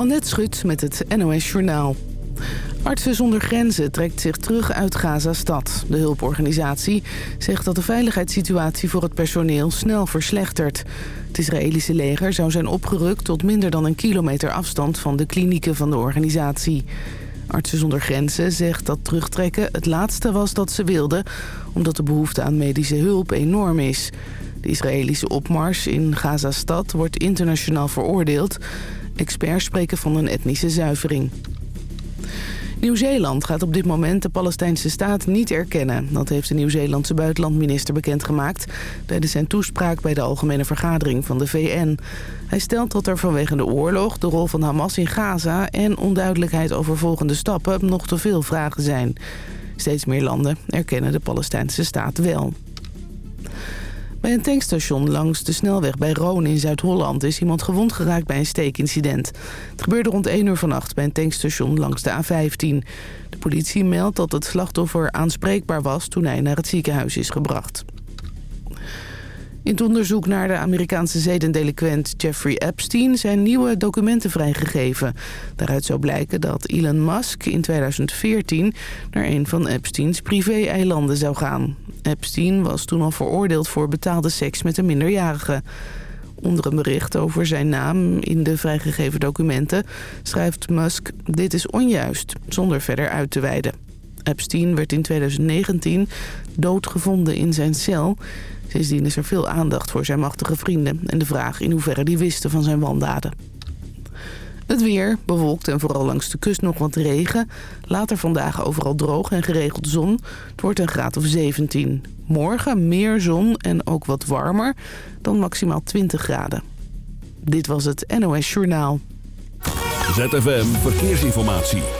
Annette Schut met het NOS Journaal. Artsen zonder grenzen trekt zich terug uit Gaza-stad. De hulporganisatie zegt dat de veiligheidssituatie voor het personeel snel verslechtert. Het Israëlische leger zou zijn opgerukt tot minder dan een kilometer afstand van de klinieken van de organisatie. Artsen zonder grenzen zegt dat terugtrekken het laatste was dat ze wilden... omdat de behoefte aan medische hulp enorm is. De Israëlische opmars in Gaza-stad wordt internationaal veroordeeld. Experts spreken van een etnische zuivering. Nieuw-Zeeland gaat op dit moment de Palestijnse staat niet erkennen. Dat heeft de Nieuw-Zeelandse buitenlandminister bekendgemaakt... tijdens zijn toespraak bij de Algemene Vergadering van de VN. Hij stelt dat er vanwege de oorlog, de rol van Hamas in Gaza... en onduidelijkheid over volgende stappen nog te veel vragen zijn. Steeds meer landen erkennen de Palestijnse staat wel. Bij een tankstation langs de snelweg bij Roon in Zuid-Holland... is iemand gewond geraakt bij een steekincident. Het gebeurde rond 1 uur vannacht bij een tankstation langs de A15. De politie meldt dat het slachtoffer aanspreekbaar was... toen hij naar het ziekenhuis is gebracht. In het onderzoek naar de Amerikaanse zedendelinquent Jeffrey Epstein zijn nieuwe documenten vrijgegeven. Daaruit zou blijken dat Elon Musk in 2014 naar een van Epsteins privé-eilanden zou gaan. Epstein was toen al veroordeeld voor betaalde seks met een minderjarige. Onder een bericht over zijn naam in de vrijgegeven documenten schrijft Musk... dit is onjuist, zonder verder uit te wijden. Epstein werd in 2019 doodgevonden in zijn cel. Sindsdien is er veel aandacht voor zijn machtige vrienden... en de vraag in hoeverre die wisten van zijn wandaden. Het weer, bewolkt en vooral langs de kust nog wat regen. Later vandaag overal droog en geregeld zon. Het wordt een graad of 17. Morgen meer zon en ook wat warmer dan maximaal 20 graden. Dit was het NOS Journaal. ZFM Verkeersinformatie.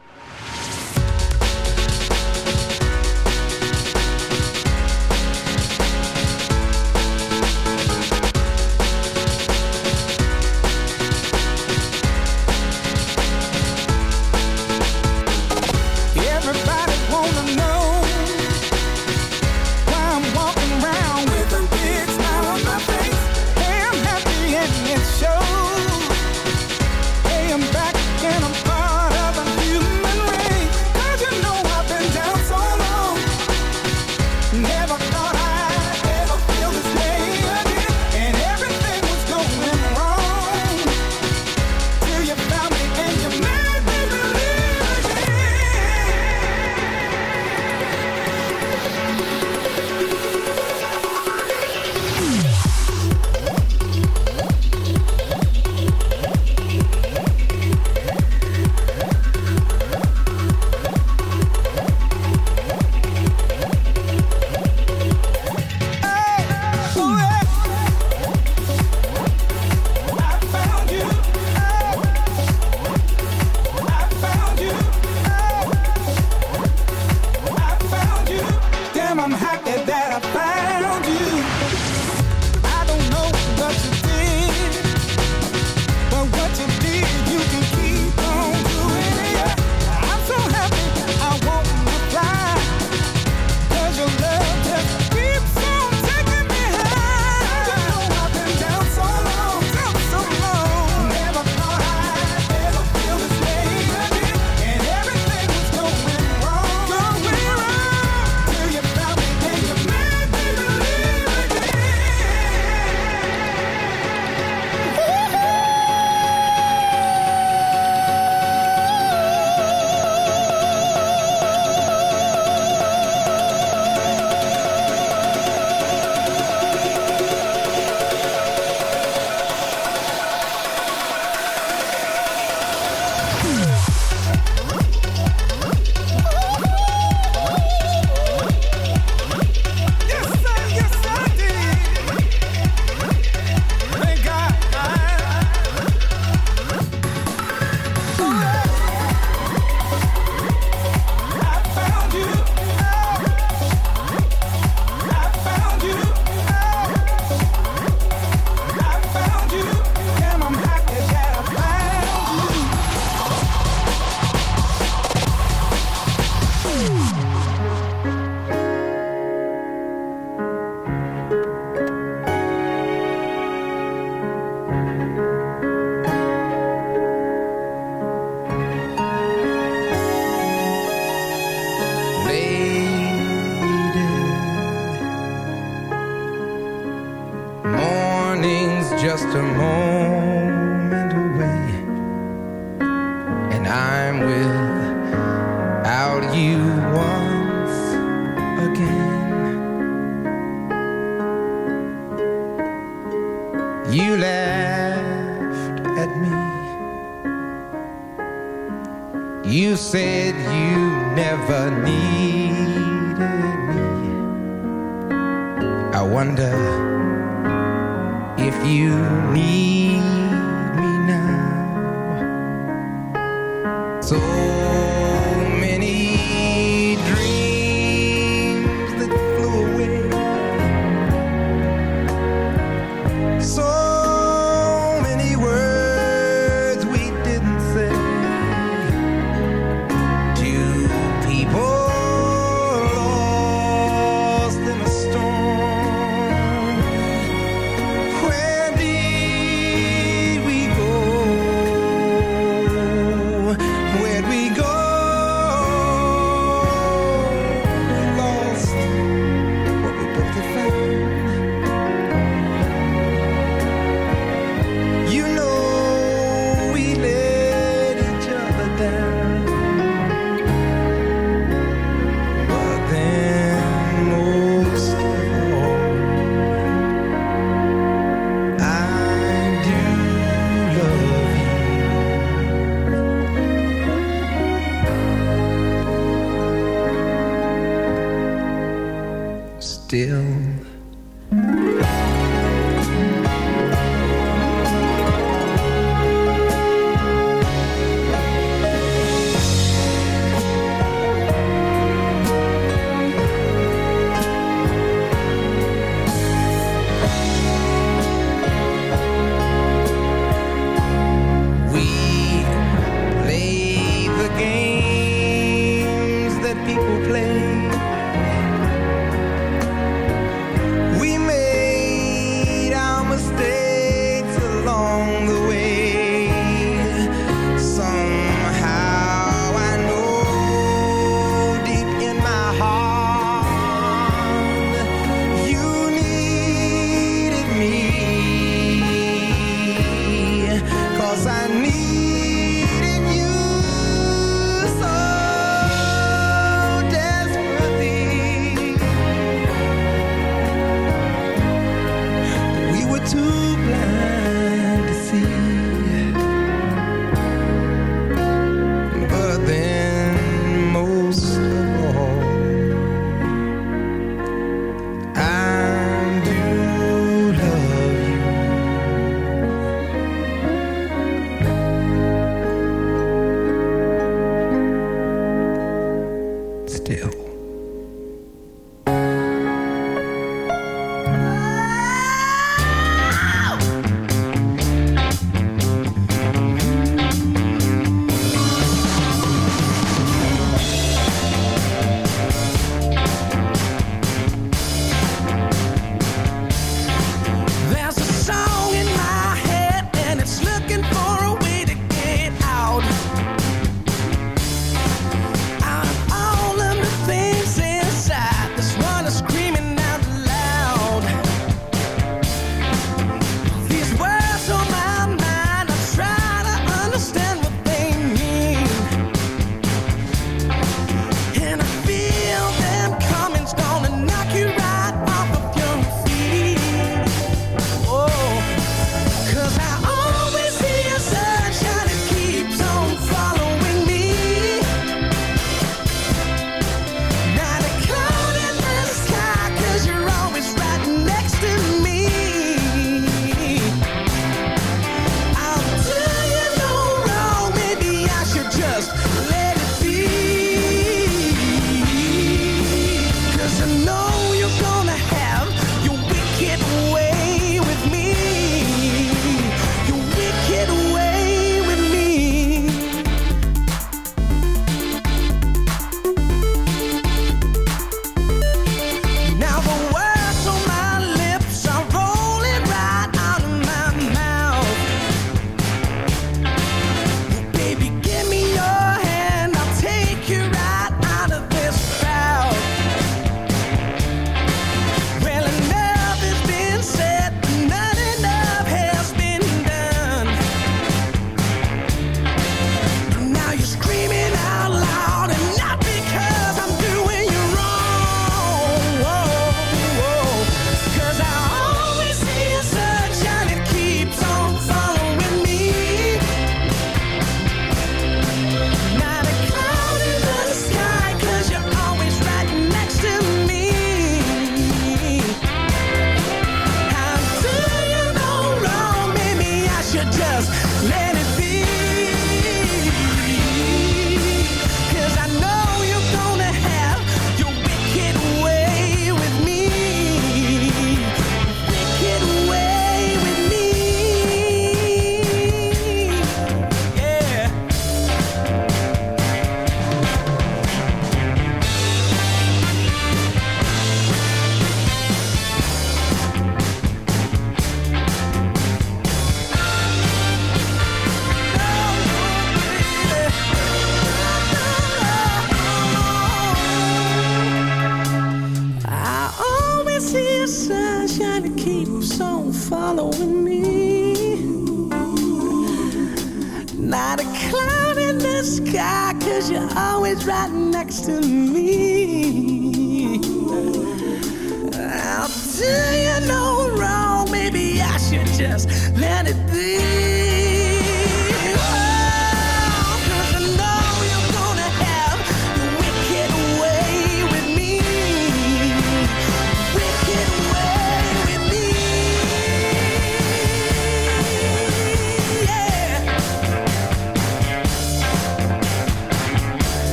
Happy that I found you.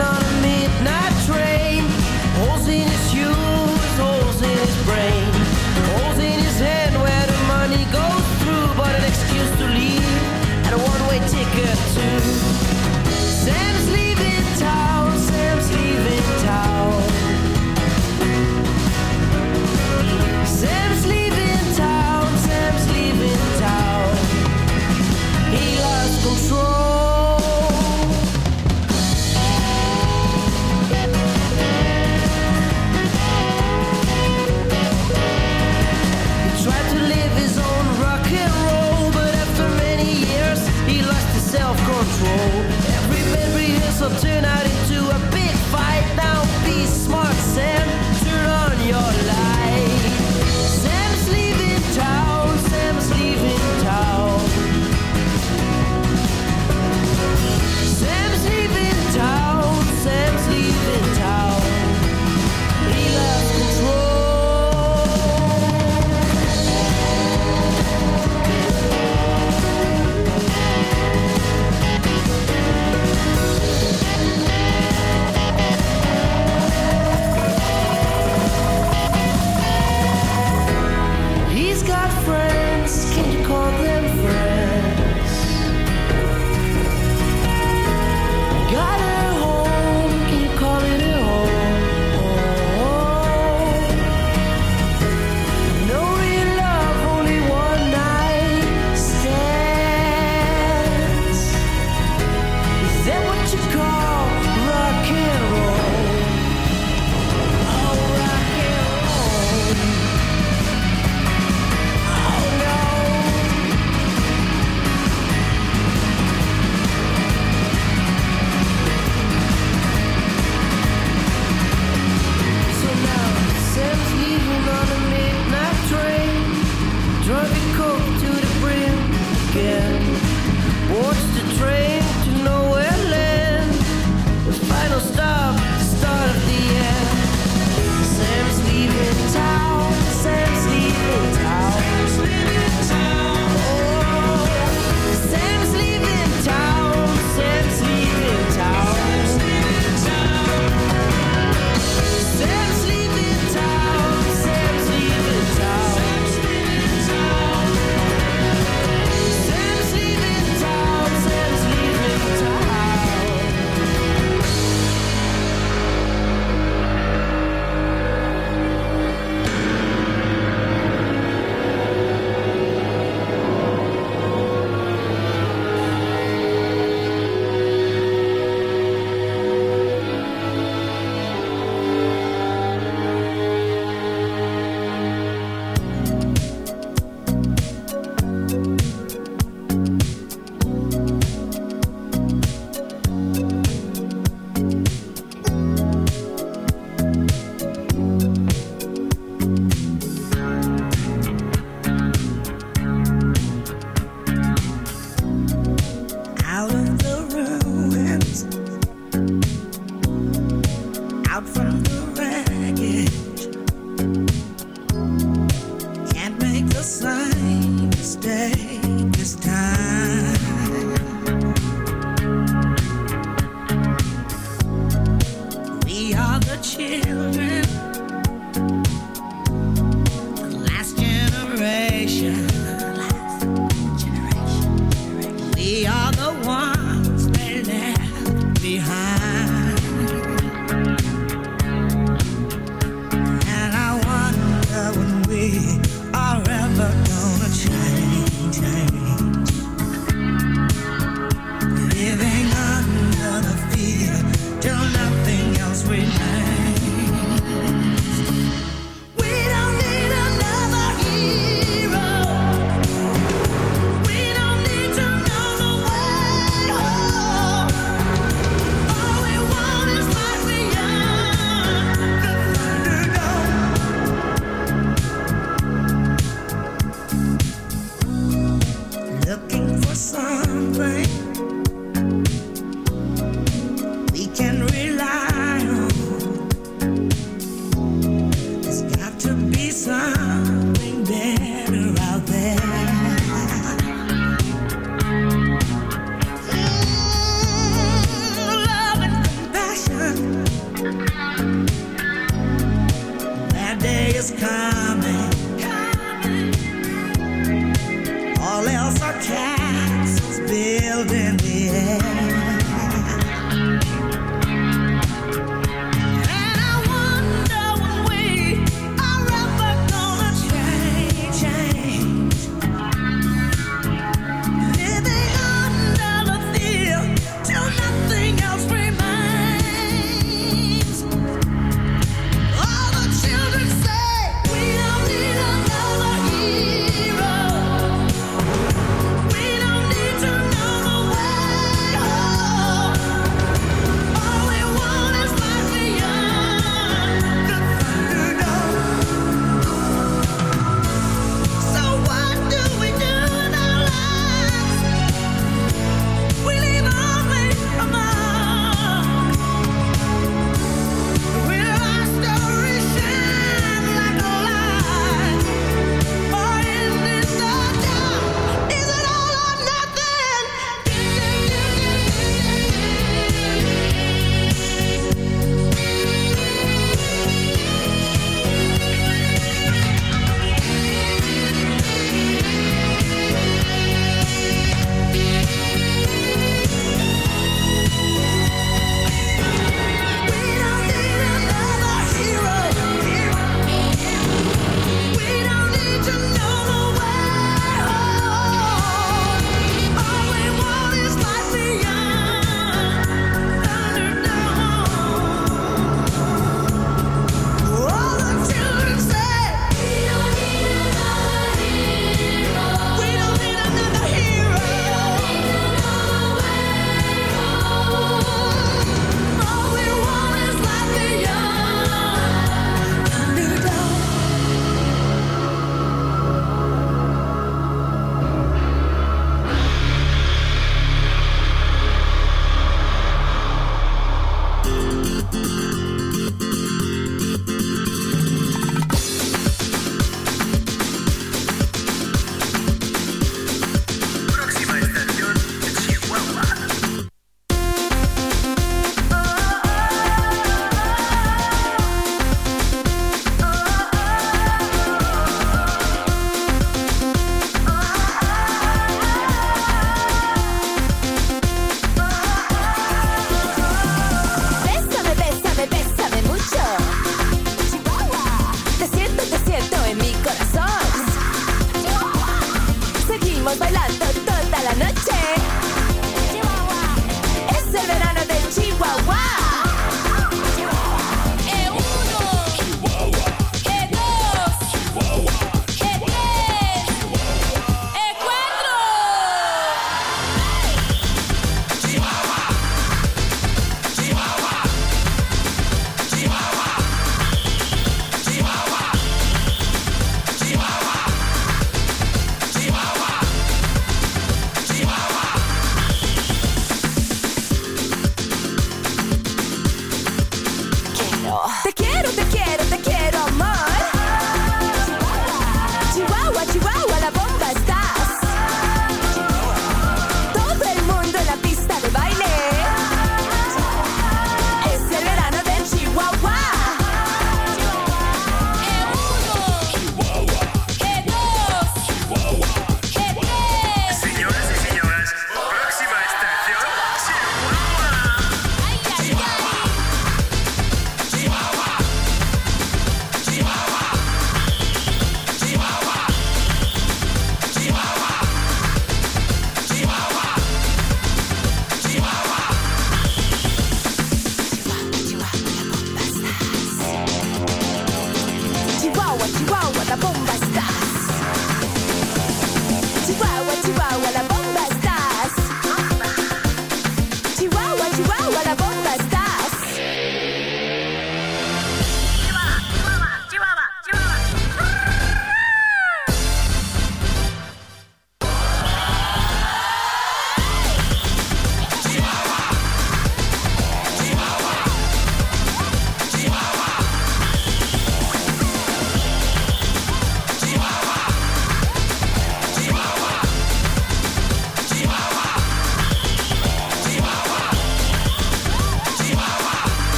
on